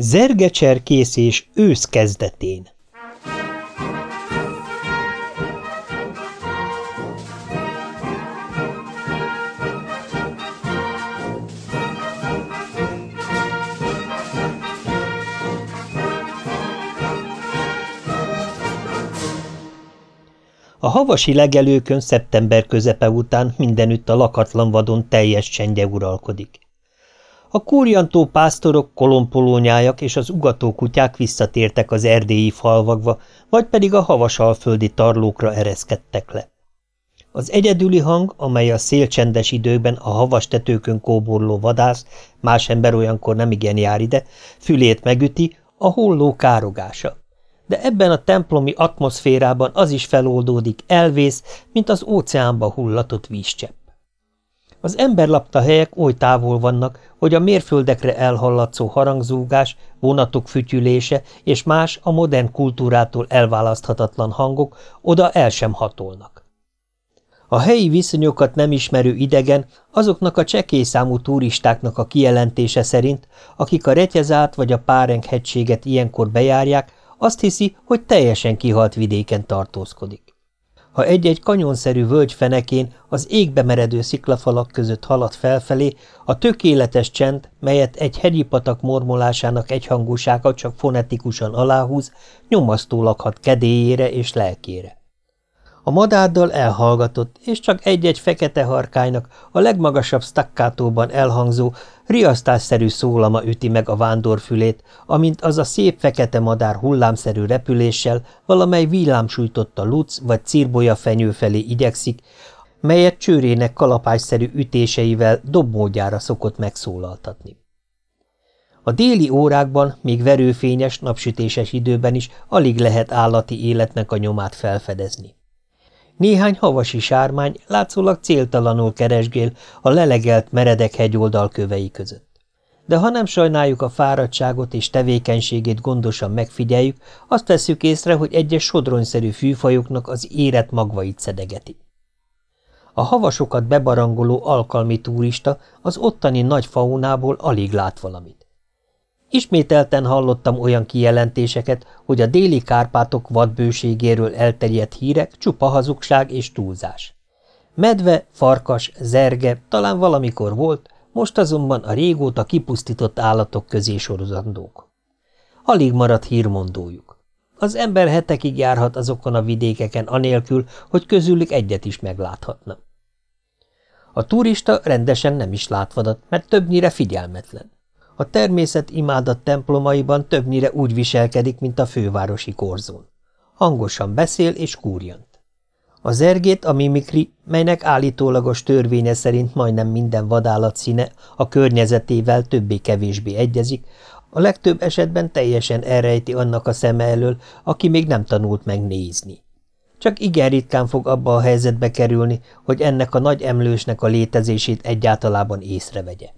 Zergecserkészés ősz kezdetén A havasi legelőkön szeptember közepe után mindenütt a lakatlan vadon teljes csendje uralkodik. A kúrjantó pásztorok, kolompolónyájak és az ugató kutyák visszatértek az erdélyi falvakba, vagy pedig a havasalföldi tarlókra ereszkedtek le. Az egyedüli hang, amely a szélcsendes időben a havas tetőkön kóborló vadász, más ember olyankor nem igen jár ide, fülét megüti, a holló károgása. De ebben a templomi atmoszférában az is feloldódik, elvész, mint az óceánba hullatott vízcsepp. Az emberlapta helyek oly távol vannak, hogy a mérföldekre elhallatszó harangzúgás, vonatok fütyülése és más a modern kultúrától elválaszthatatlan hangok oda el sem hatolnak. A helyi viszonyokat nem ismerő idegen azoknak a csekély számú turistáknak a kijelentése szerint, akik a Retyezát vagy a hegységet ilyenkor bejárják, azt hiszi, hogy teljesen kihalt vidéken tartózkodik. Ha egy-egy kanyonszerű völgy fenekén az égbe meredő sziklafalak között halad felfelé, a tökéletes csend, melyet egy hegyi patak mormolásának egyhangúsága csak fonetikusan aláhúz, nyomasztó lakhat kedélyére és lelkére. A madárdal elhallgatott, és csak egy-egy fekete harkánynak a legmagasabb stakkátóban elhangzó, riasztásszerű szólama üti meg a vándorfülét, amint az a szép fekete madár hullámszerű repüléssel valamely villámsújtotta luc vagy cirbolya fenyő felé igyekszik, melyet csőrének kalapásszerű ütéseivel dobmódjára szokott megszólaltatni. A déli órákban, még verőfényes, napsütéses időben is alig lehet állati életnek a nyomát felfedezni. Néhány havasi sármány látszólag céltalanul keresgél a lelegelt meredek hegyoldal kövei között. De ha nem sajnáljuk a fáradtságot és tevékenységét gondosan megfigyeljük, azt veszük észre, hogy egyes sodronyszerű fűfajoknak az érett magvait szedegeti. A havasokat bebarangoló alkalmi turista az ottani nagy faunából alig lát valamit. Ismételten hallottam olyan kijelentéseket, hogy a déli Kárpátok vadbőségéről elterjedt hírek csupa hazugság és túlzás. Medve, farkas, zerge talán valamikor volt, most azonban a régóta kipusztított állatok közé sorozandók. Alig maradt hírmondójuk. Az ember hetekig járhat azokon a vidékeken anélkül, hogy közülük egyet is megláthatna. A turista rendesen nem is látvadat, mert többnyire figyelmetlen. A természet imádat templomaiban többnyire úgy viselkedik, mint a fővárosi korzón. Hangosan beszél és kúrjant. A zergét a mimikri, melynek állítólagos törvénye szerint majdnem minden vadállat színe a környezetével többé-kevésbé egyezik, a legtöbb esetben teljesen elrejti annak a szeme elől, aki még nem tanult megnézni. Csak igen ritkán fog abba a helyzetbe kerülni, hogy ennek a nagy emlősnek a létezését egyáltalában észrevegye.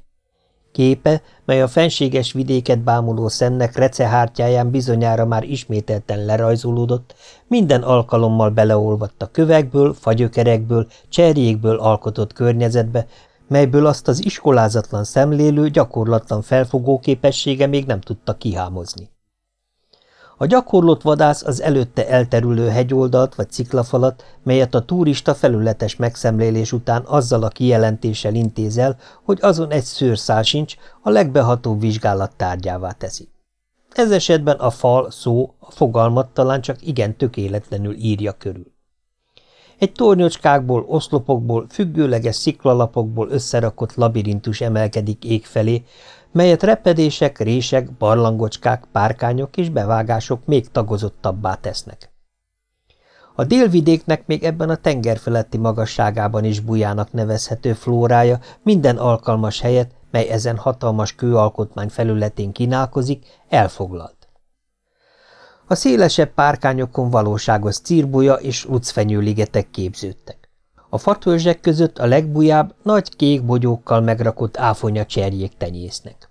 Képe, mely a fenséges vidéket bámuló szemnek recehártyáján bizonyára már ismételten lerajzolódott, minden alkalommal beleolvadt a kövekből, fagyökerekből, cserjékből alkotott környezetbe, melyből azt az iskolázatlan szemlélő, gyakorlatlan felfogó képessége még nem tudta kihámozni. A gyakorlott vadász az előtte elterülő hegyoldalt vagy ciklafalat, melyet a turista felületes megszemlélés után azzal a kijelentéssel intézel, hogy azon egy szőrszál sincs, a legbehatóbb vizsgálat tárgyává teszi. Ez esetben a fal szó a fogalmat talán csak igen tökéletlenül írja körül. Egy tornyocskákból, oszlopokból, függőleges sziklalapokból összerakott labirintus emelkedik ég felé, melyet repedések, rések, barlangocskák, párkányok és bevágások még tagozottabbá tesznek. A délvidéknek még ebben a tengerfeletti magasságában is bujának nevezhető flórája minden alkalmas helyet, mely ezen hatalmas kőalkotmány felületén kínálkozik, elfoglalt. A szélesebb párkányokon valóságos círbuja és lucfenyőligetek képződtek. A fatörzsek között a legbujább, nagy kék bogyókkal megrakott áfonya cserjék tenyésznek.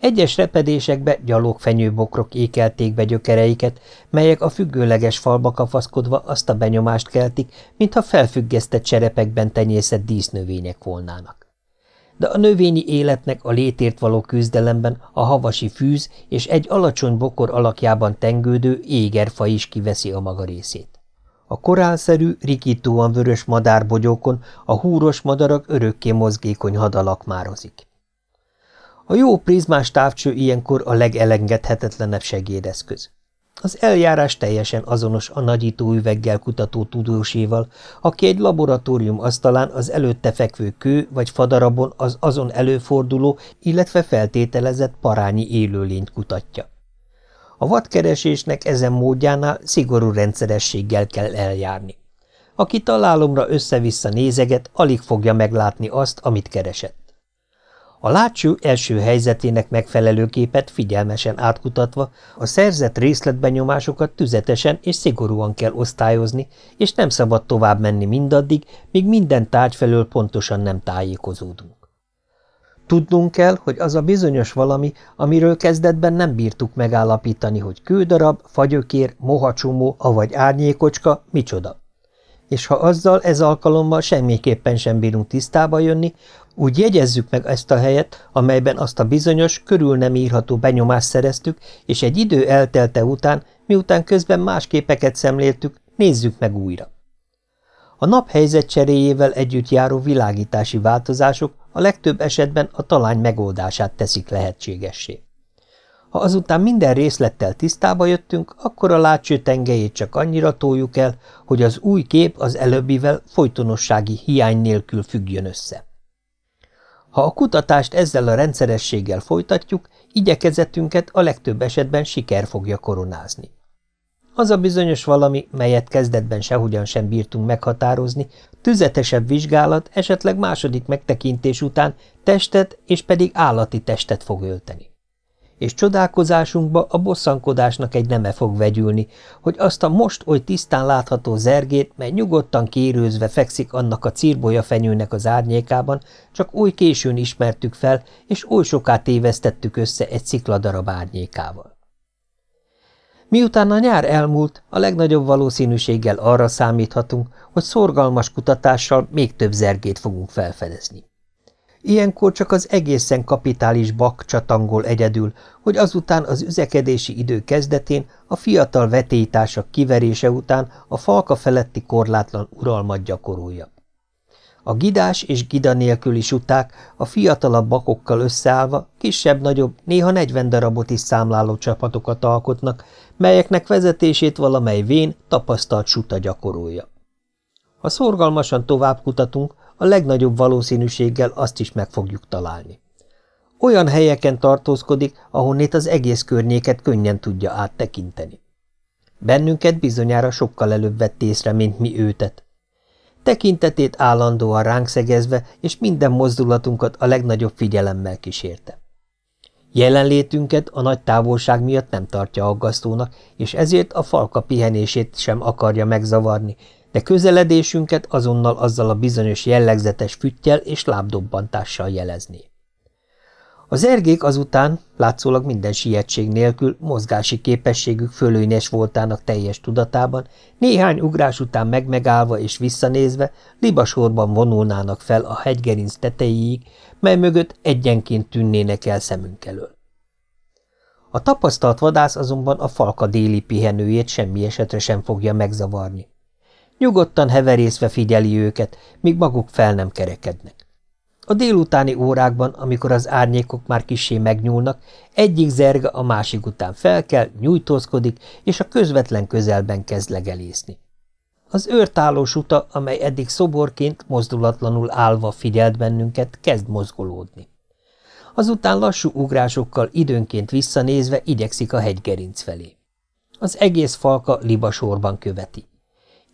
Egyes repedésekbe gyalogfenyőbokrok ékelték be gyökereiket, melyek a függőleges falba kapaszkodva azt a benyomást keltik, mintha felfüggesztett cserepekben tenyészett dísznövények volnának. de a növényi életnek a létért való küzdelemben a havasi fűz és egy alacsony bokor alakjában tengődő égerfa is kiveszi a maga részét. A korálszerű, rikítóan vörös madárbogyókon a húros madarak örökké mozgékony hadalakmározik. A jó prizmás távcső ilyenkor a legelengedhetetlenebb segédeszköz. Az eljárás teljesen azonos a nagyítóüveggel kutató tudóséval, aki egy laboratórium asztalán az előtte fekvő kő vagy fadarabon az azon előforduló, illetve feltételezett parányi élőlényt kutatja. A vadkeresésnek ezen módjánál szigorú rendszerességgel kell eljárni. Aki találomra össze-vissza nézeget, alig fogja meglátni azt, amit keresett. A látső első helyzetének megfelelő képet figyelmesen átkutatva, a szerzett részletbenyomásokat tüzetesen és szigorúan kell osztályozni, és nem szabad tovább menni mindaddig, míg minden tárgy felől pontosan nem tájékozódunk. Tudnunk kell, hogy az a bizonyos valami, amiről kezdetben nem bírtuk megállapítani, hogy kődarab, fagyökér, mohacsomó, avagy árnyékocska, micsoda. És ha azzal ez alkalommal semmiképpen sem bírunk tisztába jönni, úgy jegyezzük meg ezt a helyet, amelyben azt a bizonyos, körül nem írható benyomást szereztük, és egy idő eltelte után, miután közben más képeket szemléltük, nézzük meg újra. A nap helyzet cseréjével együtt járó világítási változások a legtöbb esetben a talány megoldását teszik lehetségessé. Ha azután minden részlettel tisztába jöttünk, akkor a látső tengelyét csak annyira toljuk el, hogy az új kép az előbbivel folytonossági hiány nélkül függjön össze. Ha a kutatást ezzel a rendszerességgel folytatjuk, igyekezetünket a legtöbb esetben siker fogja koronázni. Az a bizonyos valami, melyet kezdetben sehogyan sem bírtunk meghatározni, tüzetesebb vizsgálat, esetleg második megtekintés után testet és pedig állati testet fog ölteni és csodálkozásunkba a bosszankodásnak egy neme fog vegyülni, hogy azt a most oly tisztán látható zergét, mely nyugodtan kérőzve fekszik annak a círbolya fenyőnek az árnyékában, csak oly későn ismertük fel, és oly soká tévesztettük össze egy szikladarab árnyékával. Miután a nyár elmúlt, a legnagyobb valószínűséggel arra számíthatunk, hogy szorgalmas kutatással még több zergét fogunk felfedezni. Ilyenkor csak az egészen kapitális bak csatangol egyedül, hogy azután az üzekedési idő kezdetén a fiatal vetélytársak kiverése után a falka feletti korlátlan uralmat gyakorolja. A gidás és gida nélküli suták a fiatalabb bakokkal összeállva kisebb-nagyobb, néha 40 darabot is számláló csapatokat alkotnak, melyeknek vezetését valamely vén, tapasztalt suta gyakorolja. Ha szorgalmasan tovább kutatunk, a legnagyobb valószínűséggel azt is meg fogjuk találni. Olyan helyeken tartózkodik, ahonnét az egész környéket könnyen tudja áttekinteni. Bennünket bizonyára sokkal előbb vett észre, mint mi őtet. Tekintetét állandóan ránk szegezve, és minden mozdulatunkat a legnagyobb figyelemmel kísérte. Jelenlétünket a nagy távolság miatt nem tartja aggasztónak, és ezért a falka pihenését sem akarja megzavarni, de közeledésünket azonnal azzal a bizonyos jellegzetes füttyel és lábdobbantással jelezné. Az ergék azután, látszólag minden sietség nélkül, mozgási képességük fölőnyes voltának teljes tudatában, néhány ugrás után megmegállva és visszanézve, libasorban vonulnának fel a hegygerinc tetejéig, mely mögött egyenként tűnnének el szemünk elől. A tapasztalt vadász azonban a falka déli pihenőjét semmi esetre sem fogja megzavarni. Nyugodtan heverészve figyeli őket, míg maguk fel nem kerekednek. A délutáni órákban, amikor az árnyékok már kissé megnyúlnak, egyik zerga a másik után felkel, nyújtózkodik, és a közvetlen közelben kezd legelészni. Az őrtálós uta, amely eddig szoborként, mozdulatlanul állva figyelt bennünket, kezd mozgolódni. Azután lassú ugrásokkal időnként visszanézve igyekszik a hegygerinc felé. Az egész falka libasorban követi.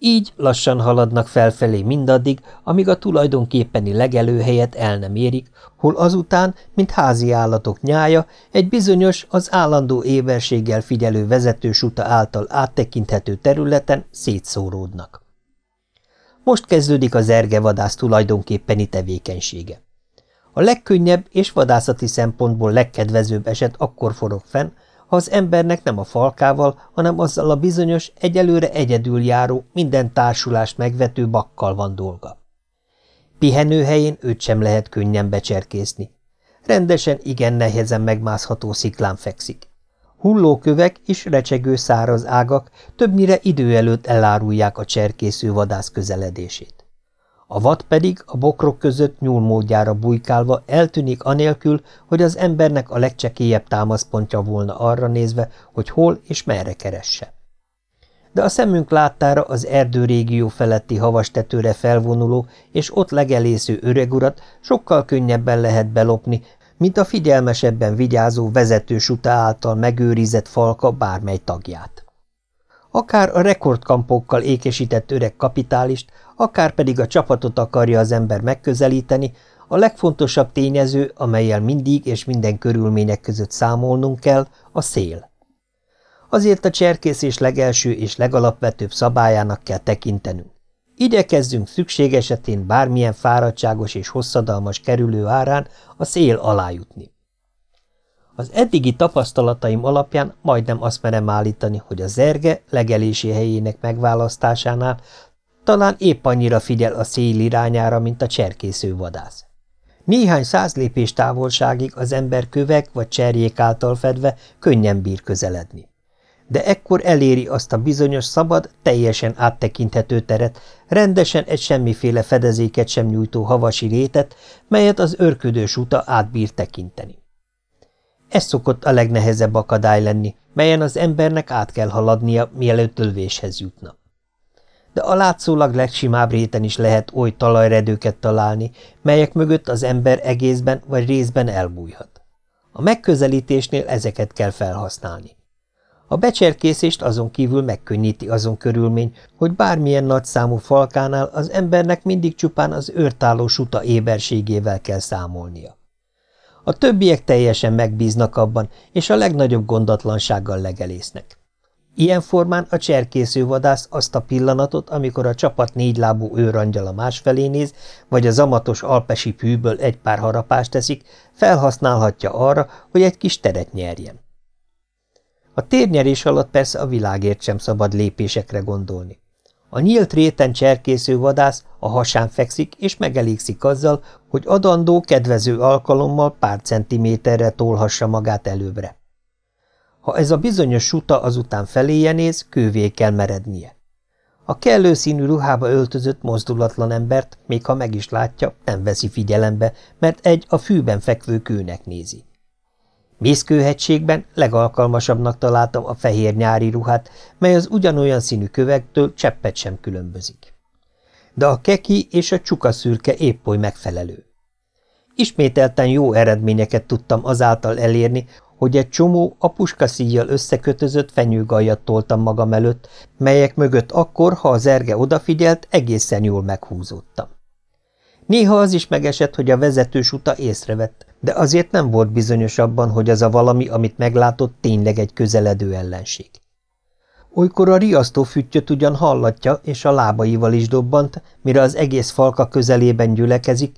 Így lassan haladnak felfelé mindaddig, amíg a tulajdonképpeni legelőhelyet el nem érik, hol azután, mint házi állatok nyája, egy bizonyos, az állandó éberséggel figyelő vezetősuta által áttekinthető területen szétszóródnak. Most kezdődik az ergevadász tulajdonképpeni tevékenysége. A legkönnyebb és vadászati szempontból legkedvezőbb eset akkor forog fenn, ha az embernek nem a falkával, hanem azzal a bizonyos, egyelőre egyedül járó, minden társulást megvető bakkal van dolga. Pihenőhelyén őt sem lehet könnyen becserkészni. Rendesen, igen nehezen megmászható sziklán fekszik. Hullókövek és recsegő száraz ágak többnyire idő előtt elárulják a cserkésző vadász közeledését. A vad pedig a bokrok között nyúlmódjára bujkálva eltűnik anélkül, hogy az embernek a legcsekélyebb támaszpontja volna arra nézve, hogy hol és merre keresse. De a szemünk láttára az erdőrégió feletti havastetőre felvonuló és ott legelésző öregurat sokkal könnyebben lehet belopni, mint a figyelmesebben vigyázó vezetősuta által megőrizett falka bármely tagját. Akár a rekordkampokkal ékesített öreg kapitálist, akár pedig a csapatot akarja az ember megközelíteni, a legfontosabb tényező, amelyel mindig és minden körülmények között számolnunk kell, a szél. Azért a cserkészés legelső és legalapvetőbb szabályának kell tekintenünk. Igyekezzünk szükség esetén bármilyen fáradtságos és hosszadalmas kerülő árán a szél alá jutni. Az eddigi tapasztalataim alapján majdnem azt merem állítani, hogy a zerge legelési helyének megválasztásánál talán épp annyira figyel a szél irányára, mint a cserkésző vadász. Néhány száz lépés távolságig az ember kövek vagy cserjék által fedve könnyen bír közeledni. De ekkor eléri azt a bizonyos szabad, teljesen áttekinthető teret, rendesen egy semmiféle fedezéket sem nyújtó havasi rétet, melyet az örködős uta átbír tekinteni. Ez szokott a legnehezebb akadály lenni, melyen az embernek át kell haladnia, mielőtt lövéshez jutna. De a látszólag legsimább réten is lehet oly talajredőket találni, melyek mögött az ember egészben vagy részben elbújhat. A megközelítésnél ezeket kell felhasználni. A becserkészést azon kívül megkönnyíti azon körülmény, hogy bármilyen nagy számú falkánál az embernek mindig csupán az őrtálló suta éberségével kell számolnia. A többiek teljesen megbíznak abban, és a legnagyobb gondatlansággal legelésznek. Ilyen formán a cserkésző vadász azt a pillanatot, amikor a csapat négylábú őrangyala másfelé néz, vagy a zamatos alpesi pűből egy pár harapást teszik, felhasználhatja arra, hogy egy kis teret nyerjen. A térnyerés alatt persze a világért sem szabad lépésekre gondolni. A nyílt réten cserkésző vadász a hasán fekszik, és megelégszik azzal, hogy adandó kedvező alkalommal pár centiméterre tolhassa magát előbbre. Ha ez a bizonyos suta azután feléje néz, kővé kell merednie. A kellő színű ruhába öltözött mozdulatlan embert, még ha meg is látja, nem veszi figyelembe, mert egy a fűben fekvő kőnek nézi. Mészkőhegységben legalkalmasabbnak találtam a fehér nyári ruhát, mely az ugyanolyan színű kövektől cseppet sem különbözik. De a keki és a csukaszürke épp oly megfelelő. Ismételten jó eredményeket tudtam azáltal elérni, hogy egy csomó a puskaszíjjal összekötözött fenyőgajat toltam magam előtt, melyek mögött akkor, ha az erge odafigyelt, egészen jól meghúzódtam. Néha az is megesett, hogy a vezetős uta észrevett, de azért nem volt bizonyos abban, hogy az a valami, amit meglátott, tényleg egy közeledő ellenség. Olykor a riasztó füttyöt ugyan hallatja, és a lábaival is dobbant, mire az egész falka közelében gyülekezik,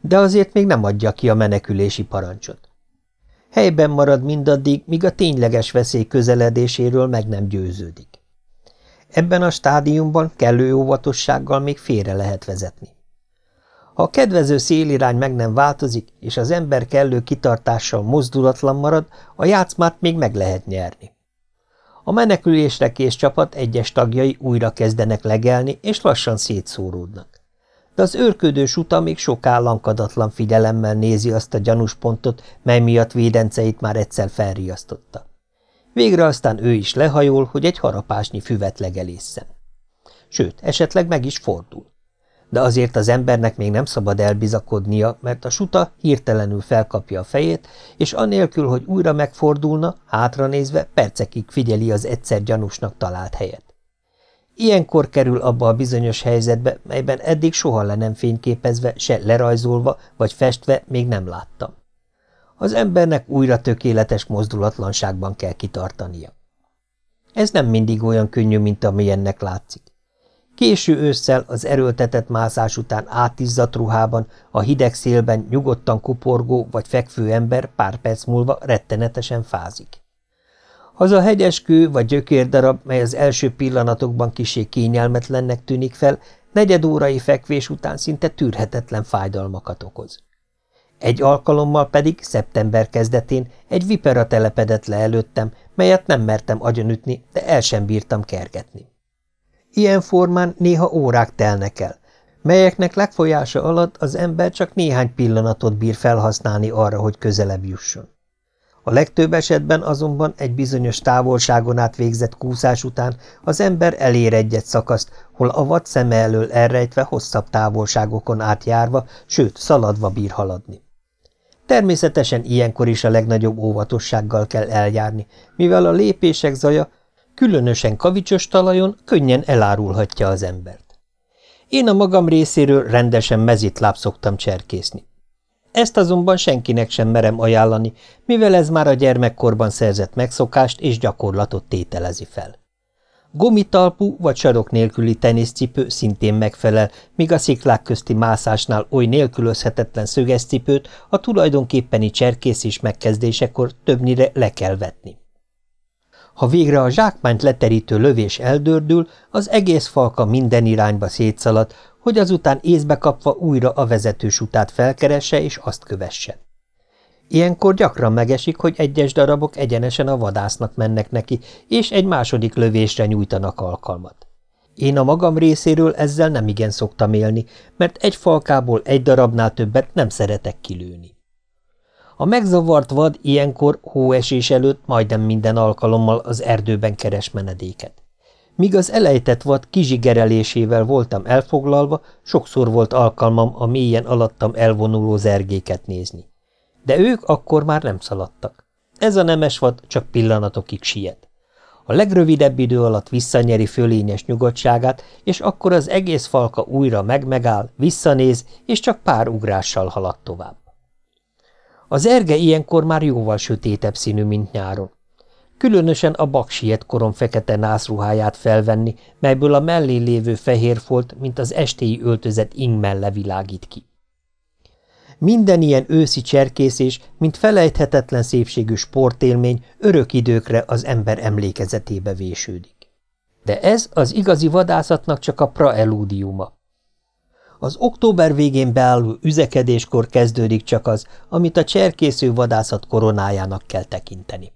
de azért még nem adja ki a menekülési parancsot. Helyben marad mindaddig, míg a tényleges veszély közeledéséről meg nem győződik. Ebben a stádiumban kellő óvatossággal még félre lehet vezetni. Ha a kedvező szélirány meg nem változik, és az ember kellő kitartással mozdulatlan marad, a játszmát még meg lehet nyerni. A menekülésre kész csapat egyes tagjai újra kezdenek legelni, és lassan szétszóródnak. De az őrködős uta még soká lankadatlan figyelemmel nézi azt a gyanús pontot, mely miatt védenceit már egyszer felriasztotta. Végre aztán ő is lehajol, hogy egy harapásnyi füvet legelészen. Sőt, esetleg meg is fordul de azért az embernek még nem szabad elbizakodnia, mert a suta hirtelenül felkapja a fejét, és anélkül, hogy újra megfordulna, hátranézve percekig figyeli az egyszer gyanúsnak talált helyet. Ilyenkor kerül abba a bizonyos helyzetbe, melyben eddig soha le nem fényképezve, se lerajzolva vagy festve még nem láttam. Az embernek újra tökéletes mozdulatlanságban kell kitartania. Ez nem mindig olyan könnyű, mint amilyennek látszik. Késő ősszel az erőltetett mászás után átizzadt ruhában, a hideg szélben nyugodtan kuporgó vagy fekvő ember pár perc múlva rettenetesen fázik. Az a hegyes kő vagy gyökérdarab, mely az első pillanatokban kisé kényelmetlennek tűnik fel, negyed órai fekvés után szinte tűrhetetlen fájdalmakat okoz. Egy alkalommal pedig szeptember kezdetén egy vipera telepedett le előttem, melyet nem mertem agyonütni, de el sem bírtam kergetni. Ilyen formán néha órák telnek el, melyeknek legfolyása alatt az ember csak néhány pillanatot bír felhasználni arra, hogy közelebb jusson. A legtöbb esetben azonban egy bizonyos távolságon át végzett kúszás után az ember elér egy-egy szakaszt, hol a vad szeme elől elrejtve hosszabb távolságokon átjárva, sőt, szaladva bír haladni. Természetesen ilyenkor is a legnagyobb óvatossággal kell eljárni, mivel a lépések zaja, különösen kavicsos talajon könnyen elárulhatja az embert. Én a magam részéről rendesen mezitláb szoktam cserkészni. Ezt azonban senkinek sem merem ajánlani, mivel ez már a gyermekkorban szerzett megszokást és gyakorlatot tételezi fel. Gomitalpú vagy sarok nélküli teniszcipő szintén megfelel, míg a sziklák közti mászásnál oly nélkülözhetetlen szögeszcipőt a tulajdonképpeni cserkészés megkezdésekor többnyire le kell vetni. Ha végre a zsákmányt leterítő lövés eldördül, az egész falka minden irányba szétszalad, hogy azután észbe kapva újra a vezetős utát felkeresse és azt kövesse. Ilyenkor gyakran megesik, hogy egyes darabok egyenesen a vadásznak mennek neki, és egy második lövésre nyújtanak alkalmat. Én a magam részéről ezzel nem igen szoktam élni, mert egy falkából egy darabnál többet nem szeretek kilőni. A megzavart vad ilyenkor hóesés előtt majdnem minden alkalommal az erdőben keres menedéket. Míg az elejtett vad kizsigerelésével voltam elfoglalva, sokszor volt alkalmam a mélyen alattam elvonuló zergéket nézni. De ők akkor már nem szaladtak. Ez a nemes vad csak pillanatokig siet. A legrövidebb idő alatt visszanyeri fölényes nyugodtságát, és akkor az egész falka újra megmegáll, visszanéz, és csak pár ugrással halad tovább. Az erge ilyenkor már jóval sötétebb színű, mint nyáron. Különösen a baksiet korom fekete nászruháját felvenni, melyből a mellé lévő fehér folt, mint az estéi öltözet ingmelle világít ki. Minden ilyen őszi cserkészés, mint felejthetetlen szépségű sportélmény örök időkre az ember emlékezetébe vésődik. De ez az igazi vadászatnak csak a praelúdiuma. Az október végén beálló üzekedéskor kezdődik csak az, amit a cserkésző vadászat koronájának kell tekinteni.